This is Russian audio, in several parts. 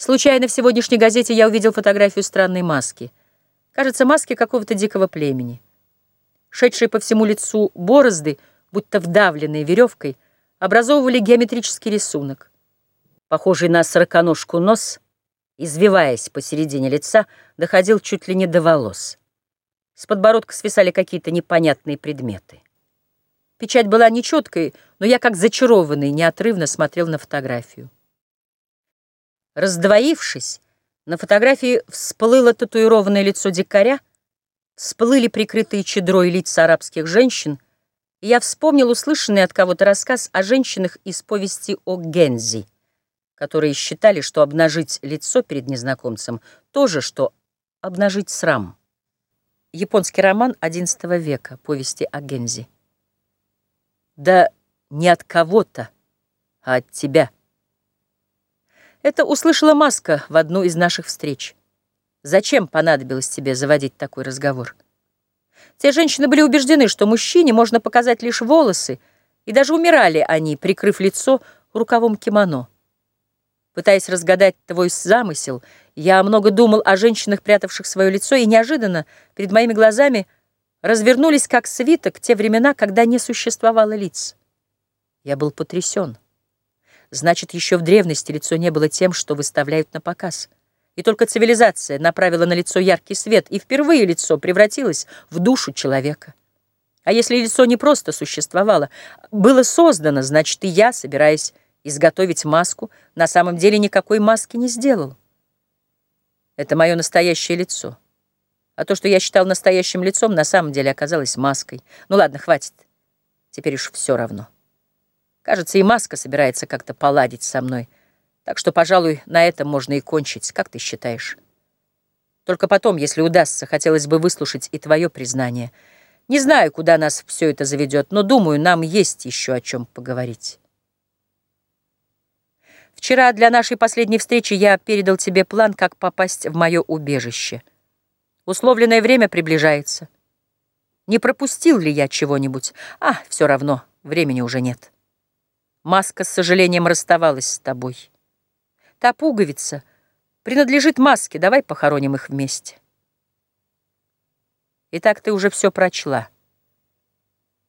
Случайно в сегодняшней газете я увидел фотографию странной маски. Кажется, маски какого-то дикого племени. Шедшие по всему лицу борозды, будто вдавленные веревкой, образовывали геометрический рисунок. Похожий на сороконожку нос, извиваясь посередине лица, доходил чуть ли не до волос. С подбородка свисали какие-то непонятные предметы. Печать была нечеткой, но я, как зачарованный, неотрывно смотрел на фотографию. Раздвоившись, на фотографии всплыло татуированное лицо дикаря, всплыли прикрытые чедрой лица арабских женщин, и я вспомнил услышанный от кого-то рассказ о женщинах из повести о Гензи, которые считали, что обнажить лицо перед незнакомцем — то же, что обнажить срам. Японский роман XI века, повести о Гензи. Да не от кого-то, а от тебя — это услышала Маска в одну из наших встреч. Зачем понадобилось тебе заводить такой разговор? Те женщины были убеждены, что мужчине можно показать лишь волосы, и даже умирали они, прикрыв лицо рукавом кимоно. Пытаясь разгадать твой замысел, я много думал о женщинах, прятавших свое лицо, и неожиданно перед моими глазами развернулись как свиток те времена, когда не существовало лиц. Я был потрясен. Значит, еще в древности лицо не было тем, что выставляют на показ. И только цивилизация направила на лицо яркий свет, и впервые лицо превратилось в душу человека. А если лицо не просто существовало, было создано, значит, и я, собираясь изготовить маску, на самом деле никакой маски не сделал. Это мое настоящее лицо. А то, что я считал настоящим лицом, на самом деле оказалось маской. Ну ладно, хватит. Теперь уж все равно. Кажется, и Маска собирается как-то поладить со мной. Так что, пожалуй, на этом можно и кончить. Как ты считаешь? Только потом, если удастся, хотелось бы выслушать и твое признание. Не знаю, куда нас все это заведет, но, думаю, нам есть еще о чем поговорить. Вчера для нашей последней встречи я передал тебе план, как попасть в мое убежище. Условленное время приближается. Не пропустил ли я чего-нибудь? А, все равно, времени уже нет. Маска с сожалением расставалась с тобой. Та пуговица принадлежит маске, давай похороним их вместе. Итак, ты уже все прочла.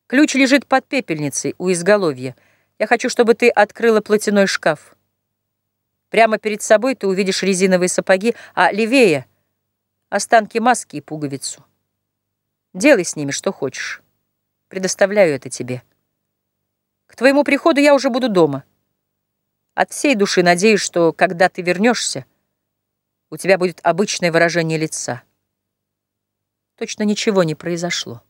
Ключ лежит под пепельницей у изголовья. Я хочу, чтобы ты открыла платяной шкаф. Прямо перед собой ты увидишь резиновые сапоги, а левее — останки маски и пуговицу. Делай с ними что хочешь. Предоставляю это тебе. К твоему приходу я уже буду дома. От всей души надеюсь, что, когда ты вернешься, у тебя будет обычное выражение лица. Точно ничего не произошло.